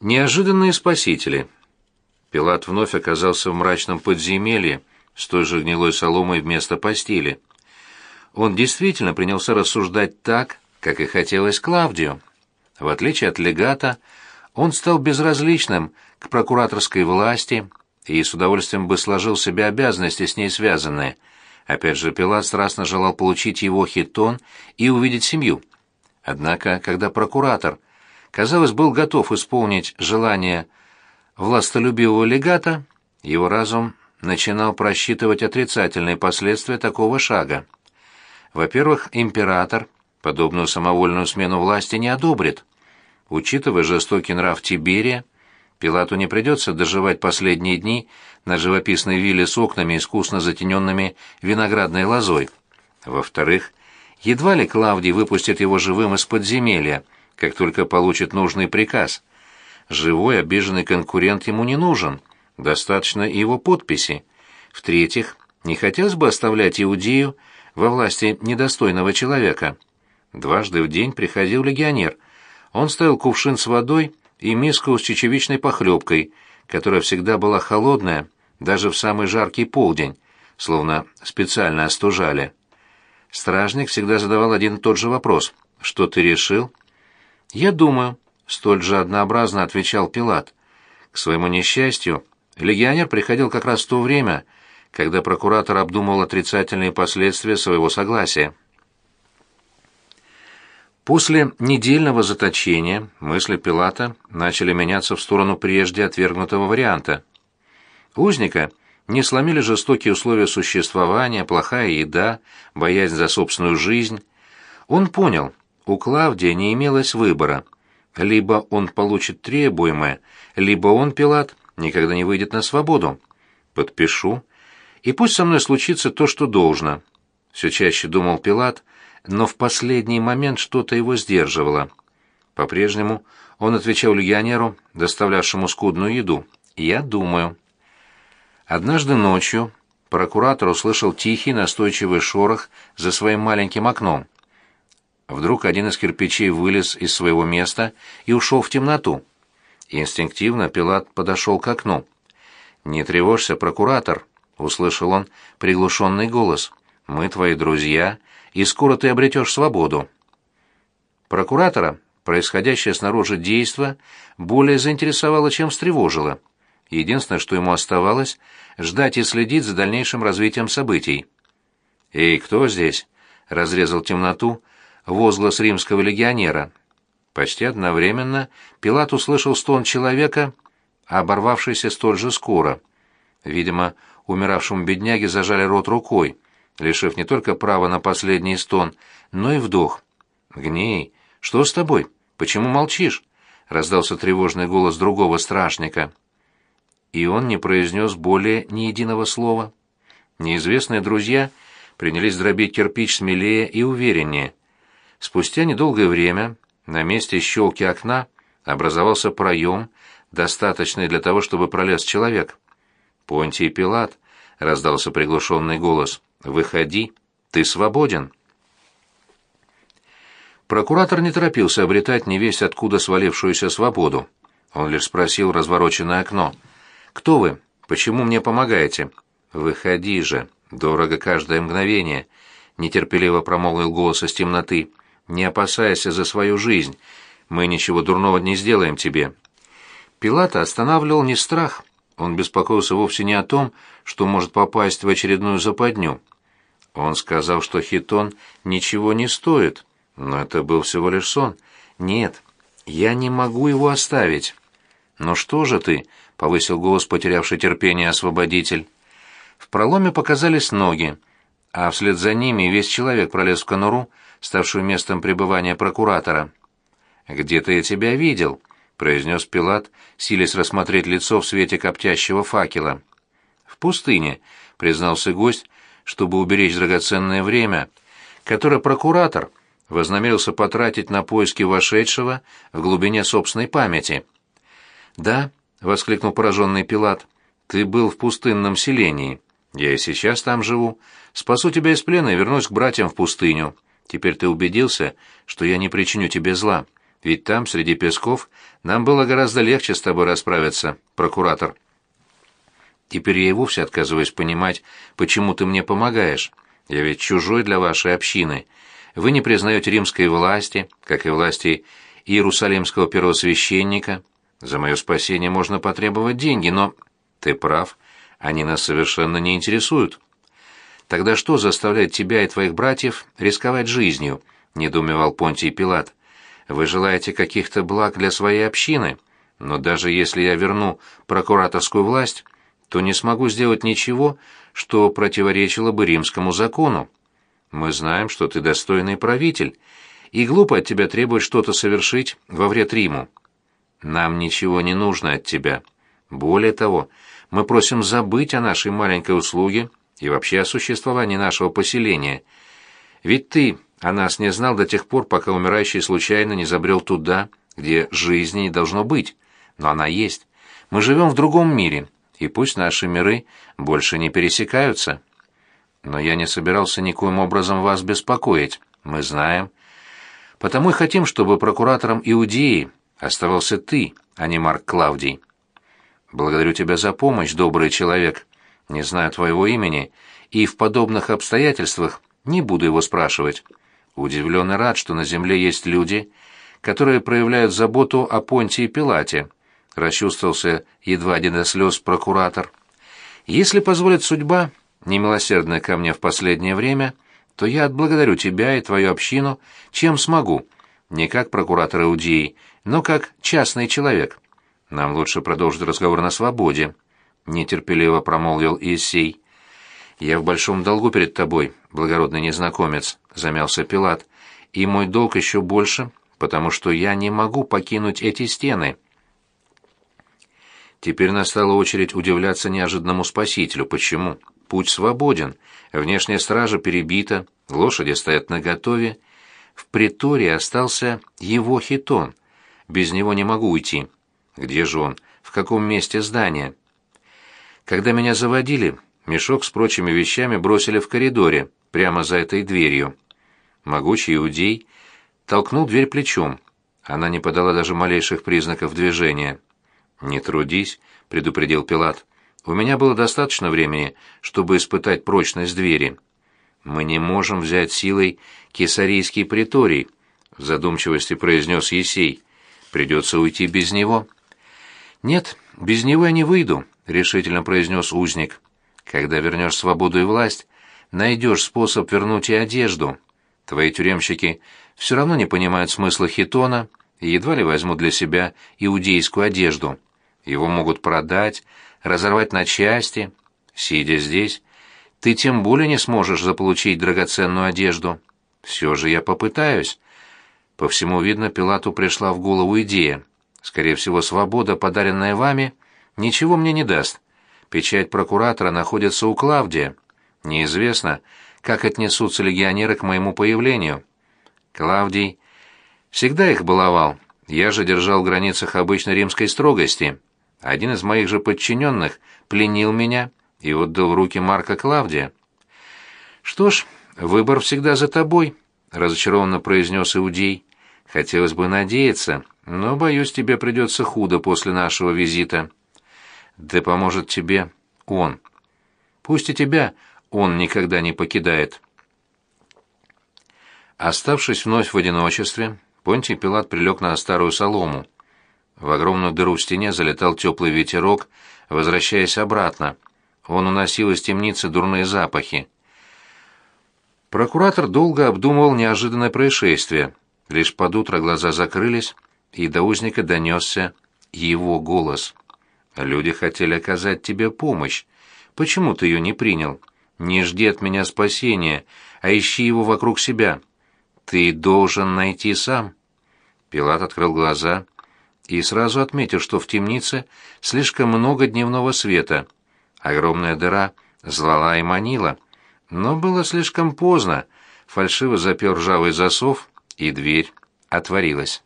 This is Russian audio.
Неожиданные спасители. Пилат вновь оказался в мрачном подземелье с той же гнилой соломой вместо постели. Он действительно принялся рассуждать так, как и хотелось Клавдию. В отличие от легата, он стал безразличным к прокураторской власти и с удовольствием бы сложил себе обязанности с ней связанные. Опять же, Пилат страстно желал получить его хитон и увидеть семью. Однако, когда прокуратор казалось, был готов исполнить желание властолюбивого легата, его разум начинал просчитывать отрицательные последствия такого шага. Во-первых, император подобную самовольную смену власти не одобрит. Учитывая жестокий нрав Тиберия, Пилату не придется доживать последние дни на живописной вилле с окнами, искусно затененными виноградной лозой. Во-вторых, едва ли Клавдий выпустит его живым из подземелья, как только получит нужный приказ. Живой обиженный конкурент ему не нужен, достаточно и его подписи. В-третьих, не хотелось бы оставлять Иудею во власти недостойного человека. Дважды в день приходил легионер. Он ставил кувшин с водой и миску с чечевичной похлебкой, которая всегда была холодная, даже в самый жаркий полдень, словно специально остужали. Стражник всегда задавал один и тот же вопрос. «Что ты решил?» «Я думаю», — столь же однообразно отвечал Пилат. К своему несчастью, легионер приходил как раз в то время, когда прокуратор обдумывал отрицательные последствия своего согласия. После недельного заточения мысли Пилата начали меняться в сторону прежде отвергнутого варианта. Узника не сломили жестокие условия существования, плохая еда, боязнь за собственную жизнь. Он понял, у Клавдия не имелось выбора. Либо он получит требуемое, либо он, Пилат, никогда не выйдет на свободу. Подпишу. И пусть со мной случится то, что должно. Все чаще думал Пилат, но в последний момент что-то его сдерживало. По-прежнему он отвечал легионеру, доставлявшему скудную еду. «Я думаю». Однажды ночью прокуратор услышал тихий настойчивый шорох за своим маленьким окном. Вдруг один из кирпичей вылез из своего места и ушел в темноту. Инстинктивно Пилат подошел к окну. «Не тревожься, прокуратор», — услышал он приглушенный голос. «Мы твои друзья, и скоро ты обретешь свободу». Прокуратора происходящее снаружи действо более заинтересовало, чем встревожило. Единственное, что ему оставалось, ждать и следить за дальнейшим развитием событий. «Эй, кто здесь?» — разрезал темноту, — возглас римского легионера. Почти одновременно Пилат услышал стон человека, оборвавшийся столь же скоро. Видимо, умиравшему бедняге зажали рот рукой, лишив не только права на последний стон, но и вдох. «Гней, что с тобой? Почему молчишь?» — раздался тревожный голос другого страшника. И он не произнес более ни единого слова. Неизвестные друзья принялись дробить кирпич смелее и увереннее — Спустя недолгое время на месте щелки окна образовался проем, достаточный для того, чтобы пролез человек. «Понтий Пилат», — раздался приглушенный голос, — «выходи, ты свободен». Прокуратор не торопился обретать невесть откуда свалившуюся свободу. Он лишь спросил развороченное окно. «Кто вы? Почему мне помогаете?» «Выходи же, дорого каждое мгновение», — нетерпеливо промолвил голос из темноты. Не опасайся за свою жизнь, мы ничего дурного не сделаем тебе». Пилата останавливал не страх, он беспокоился вовсе не о том, что может попасть в очередную западню. Он сказал, что хитон ничего не стоит, но это был всего лишь сон. «Нет, я не могу его оставить». «Ну что же ты?» — повысил голос потерявший терпение освободитель. В проломе показались ноги, а вслед за ними весь человек пролез в конуру, ставшую местом пребывания прокуратора. «Где-то я тебя видел», — произнес Пилат, силясь рассмотреть лицо в свете коптящего факела. «В пустыне», — признался гость, чтобы уберечь драгоценное время, которое прокуратор вознамерился потратить на поиски вошедшего в глубине собственной памяти. «Да», — воскликнул пораженный Пилат, — «ты был в пустынном селении. Я и сейчас там живу. Спасу тебя из плена и вернусь к братьям в пустыню. Теперь ты убедился, что я не причиню тебе зла. Ведь там, среди песков, нам было гораздо легче с тобой расправиться, прокуратор. Теперь я и вовсе отказываюсь понимать, почему ты мне помогаешь. Я ведь чужой для вашей общины. Вы не признаете римской власти, как и власти иерусалимского первосвященника. За мое спасение можно потребовать деньги, но... Ты прав, они нас совершенно не интересуют. Тогда что заставляет тебя и твоих братьев рисковать жизнью? недоумевал Понтий Пилат. Вы желаете каких-то благ для своей общины, но даже если я верну прокураторскую власть, то не смогу сделать ничего, что противоречило бы римскому закону. Мы знаем, что ты достойный правитель, и глупо от тебя требовать что-то совершить во вред Риму. Нам ничего не нужно от тебя. Более того, мы просим забыть о нашей маленькой услуге и вообще о существовании нашего поселения. Ведь ты о нас не знал до тех пор, пока умирающий случайно не забрел туда, где жизни не должно быть. Но она есть. Мы живем в другом мире, и пусть наши миры больше не пересекаются. Но я не собирался никоим образом вас беспокоить, мы знаем. Потому и хотим, чтобы прокуратором Иудеи оставался ты, а не Марк Клавдий. Благодарю тебя за помощь, добрый человек. Не знаю твоего имени, и в подобных обстоятельствах не буду его спрашивать. Удивлен и рад, что на земле есть люди, которые проявляют заботу о Понтии Пилате, расчувствовался едва не до слез прокуратор. Если позволит судьба, немилосердная ко мне в последнее время, то я отблагодарю тебя и твою общину, чем смогу, не как прокуратор Иудеи, но как частный человек. Нам лучше продолжить разговор на свободе, нетерпеливо промолвил Иисей. Я в большом долгу перед тобой, благородный незнакомец, замялся Пилат. И мой долг еще больше, потому что я не могу покинуть эти стены. Теперь настала очередь удивляться неожиданному спасителю. Почему? Путь свободен. Внешняя стража перебита, лошади стоят наготове. В приторе остался его хитон. Без него не могу уйти. Где же он? В каком месте здания? Когда меня заводили, мешок с прочими вещами бросили в коридоре, прямо за этой дверью. Могучий иудей толкнул дверь плечом. Она не подала даже малейших признаков движения. «Не трудись», — предупредил Пилат. «У меня было достаточно времени, чтобы испытать прочность двери». «Мы не можем взять силой кесарийский приторий», — в задумчивости произнес Есей. «Придется уйти без него». «Нет, без него я не выйду», — решительно произнес узник. «Когда вернешь свободу и власть, найдешь способ вернуть и одежду. Твои тюремщики все равно не понимают смысла хитона и едва ли возьмут для себя иудейскую одежду. Его могут продать, разорвать на части. Сидя здесь, ты тем более не сможешь заполучить драгоценную одежду. Все же я попытаюсь». По всему видно, Пилату пришла в голову идея. Скорее всего, свобода, подаренная вами, ничего мне не даст. Печать прокуратора находится у Клавдия. Неизвестно, как отнесутся легионеры к моему появлению. Клавдий всегда их баловал. Я же держал в границах обычной римской строгости. Один из моих же подчиненных пленил меня и отдал в руки Марка Клавдия. «Что ж, выбор всегда за тобой», — разочарованно произнес Иудей. «Хотелось бы надеяться, но, боюсь, тебе придется худо после нашего визита. Да поможет тебе он. Пусть и тебя он никогда не покидает. Оставшись вновь в одиночестве, Понтий Пилат прилег на старую солому. В огромную дыру в стене залетал теплый ветерок, возвращаясь обратно. Он уносил из темницы дурные запахи. Прокуратор долго обдумывал неожиданное происшествие. Лишь под утро глаза закрылись, и до узника донесся его голос. «Люди хотели оказать тебе помощь. Почему ты ее не принял? Не жди от меня спасения, а ищи его вокруг себя. Ты должен найти сам». Пилат открыл глаза и сразу отметил, что в темнице слишком много дневного света. Огромная дыра звала и манила. Но было слишком поздно. Фальшиво запер ржавый засов, и дверь отворилась.